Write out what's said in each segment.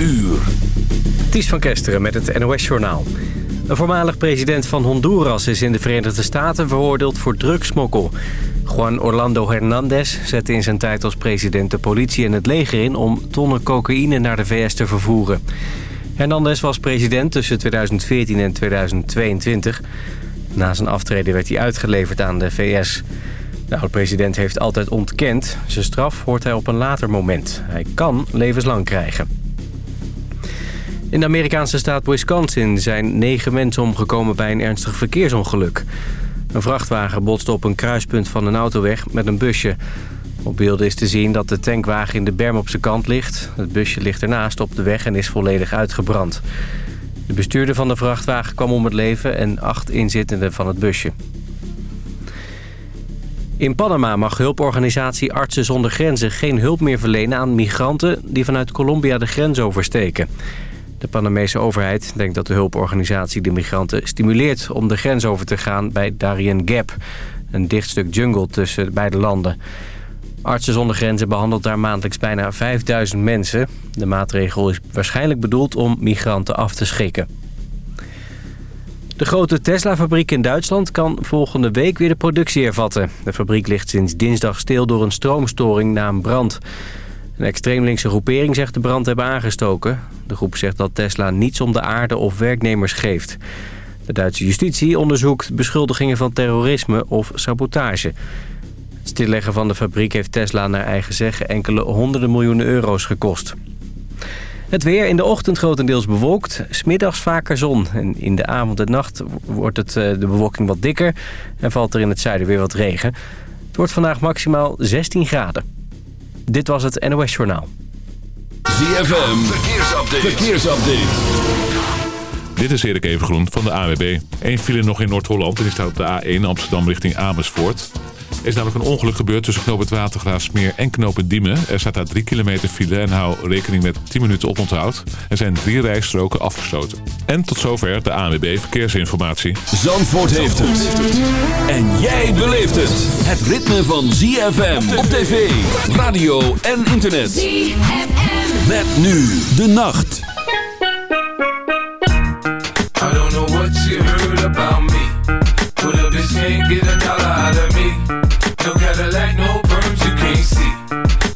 uur. Ties van Kesteren met het NOS-journaal. Een voormalig president van Honduras is in de Verenigde Staten veroordeeld voor drugsmokkel. Juan Orlando Hernandez zette in zijn tijd als president de politie en het leger in... om tonnen cocaïne naar de VS te vervoeren. Hernandez was president tussen 2014 en 2022. Na zijn aftreden werd hij uitgeleverd aan de VS. De oud-president heeft altijd ontkend. Zijn straf hoort hij op een later moment. Hij kan levenslang krijgen. In de Amerikaanse staat Wisconsin zijn negen mensen omgekomen bij een ernstig verkeersongeluk. Een vrachtwagen botste op een kruispunt van een autoweg met een busje. Op beelden is te zien dat de tankwagen in de berm op zijn kant ligt. Het busje ligt ernaast op de weg en is volledig uitgebrand. De bestuurder van de vrachtwagen kwam om het leven en acht inzittenden van het busje. In Panama mag hulporganisatie Artsen zonder Grenzen geen hulp meer verlenen aan migranten die vanuit Colombia de grens oversteken. De Panamese overheid denkt dat de hulporganisatie de migranten stimuleert om de grens over te gaan bij Darien Gap, een dicht stuk jungle tussen beide landen. Artsen zonder Grenzen behandelt daar maandelijks bijna 5000 mensen. De maatregel is waarschijnlijk bedoeld om migranten af te schrikken. De grote Tesla-fabriek in Duitsland kan volgende week weer de productie hervatten. De fabriek ligt sinds dinsdag stil door een stroomstoring na een brand. Een extreem linkse groepering zegt de brand hebben aangestoken. De groep zegt dat Tesla niets om de aarde of werknemers geeft. De Duitse justitie onderzoekt beschuldigingen van terrorisme of sabotage. Het stilleggen van de fabriek heeft Tesla naar eigen zeggen enkele honderden miljoenen euro's gekost. Het weer in de ochtend grotendeels bewolkt, smiddags vaker zon. En in de avond en nacht wordt het, eh, de bewolking wat dikker en valt er in het zuiden weer wat regen. Het wordt vandaag maximaal 16 graden. Dit was het NOS Journaal. ZFM, verkeersupdate. verkeersupdate. Dit is Erik Evengroen van de AWB. Eén file nog in Noord-Holland en die staat op de A1 Amsterdam richting Amersfoort. Er is namelijk een ongeluk gebeurd tussen knoop het Watergraafsmeer en knoop het Diemen. Er staat daar 3 kilometer file en hou rekening met 10 minuten oponthoud. Er zijn drie rijstroken afgesloten. En tot zover de ANWB Verkeersinformatie. Zandvoort heeft het. En jij beleeft het. Het ritme van ZFM op tv, radio en internet. ZFM. Met nu de nacht. I don't know what you heard about me. But a bitch can't get a dollar out of me.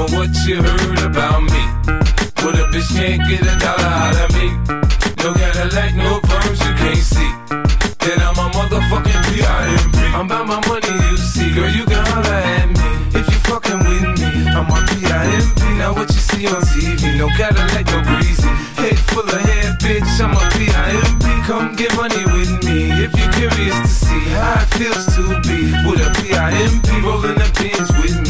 What you heard about me. But a bitch can't get a dollar out of me. No Cadillac, no perms, you can't see. Then I'm a motherfucking P.I.M.P. I'm about my money, you see. Girl, you can holler at me if you fucking with me. I'm a P.I.M.P. Now what you see on TV, no Cadillac, no greasy. Head full of hair, bitch, I'm a P.I.M.P. Come get money with me if you're curious to see how it feels to be with a P.I.M.P. rolling the pins with me.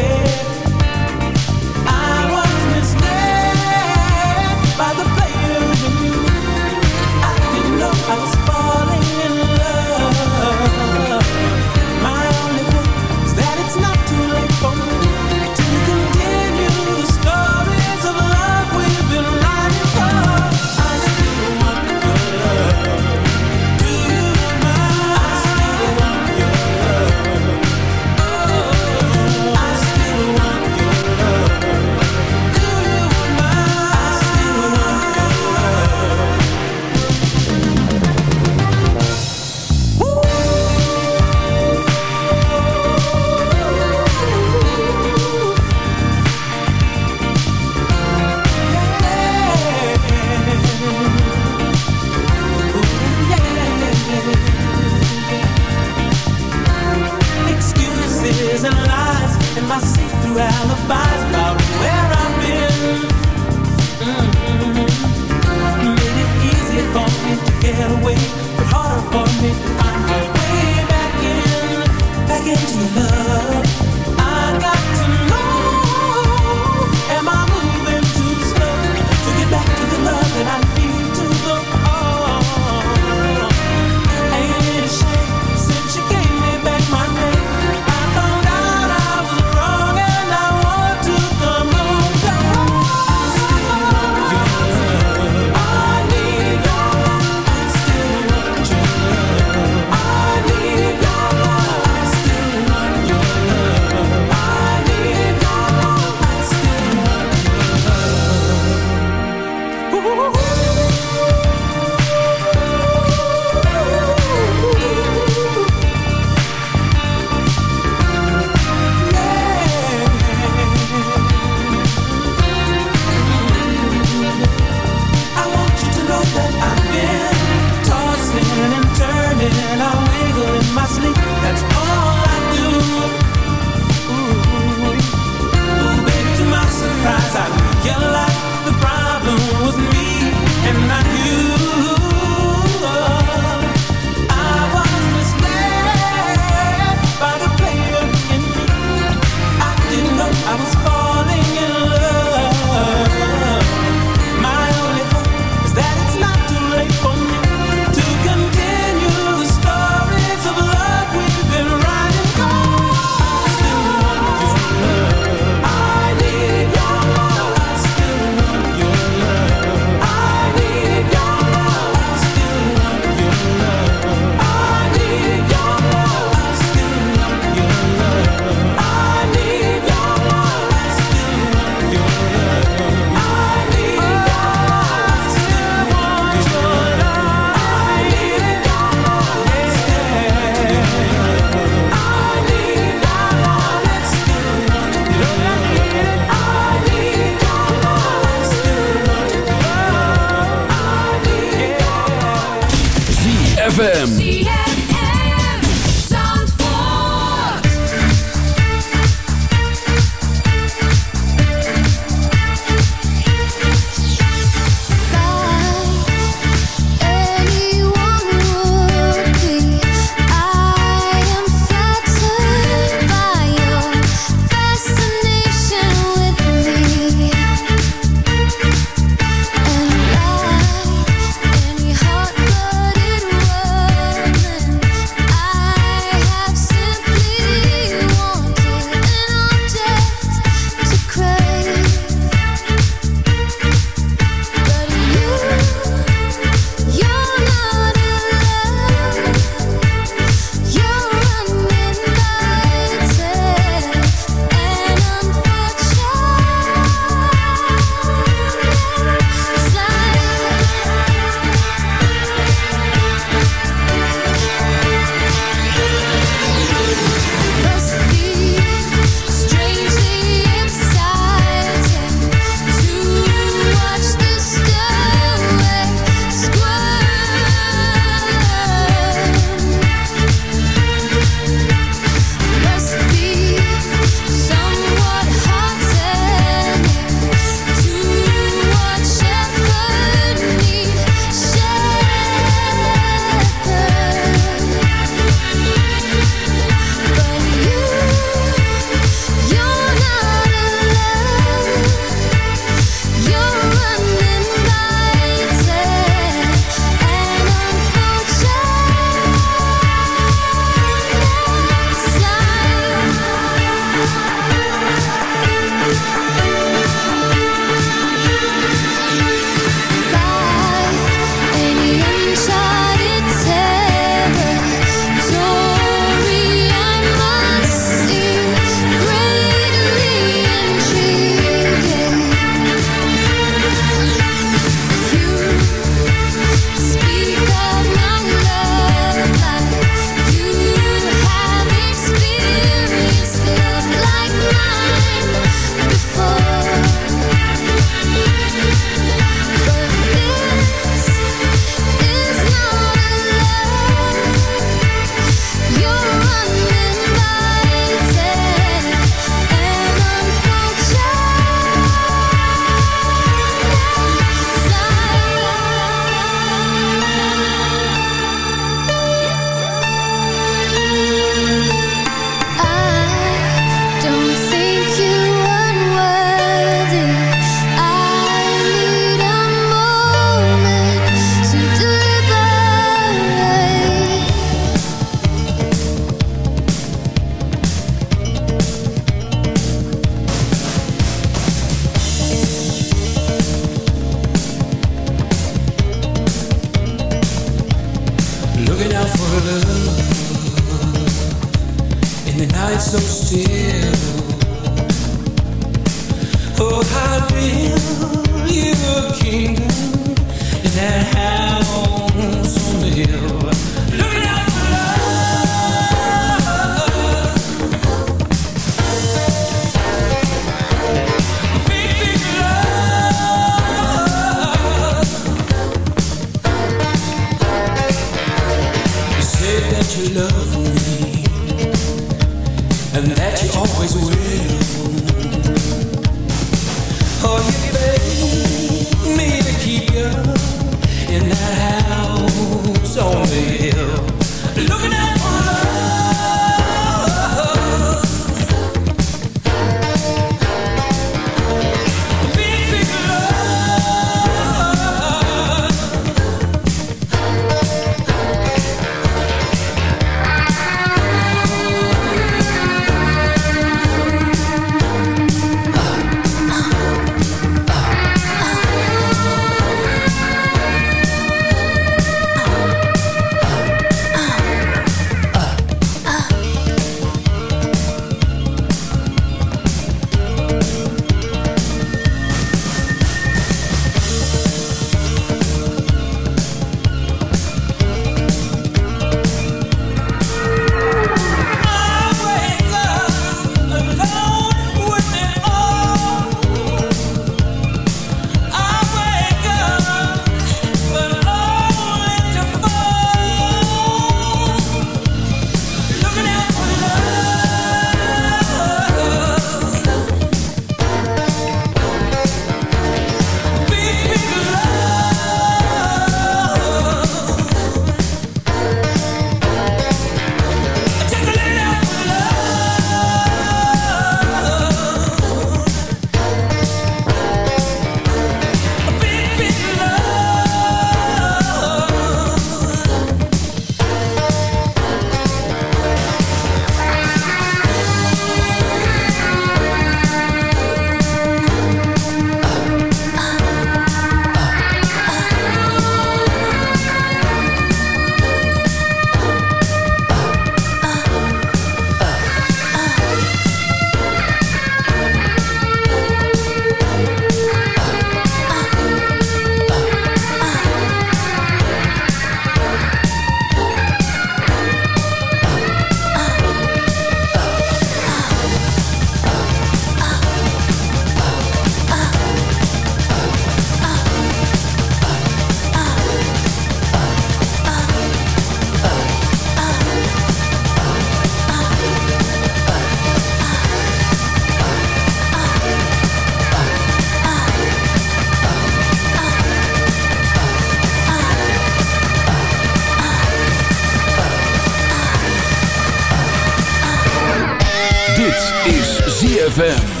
ZFM.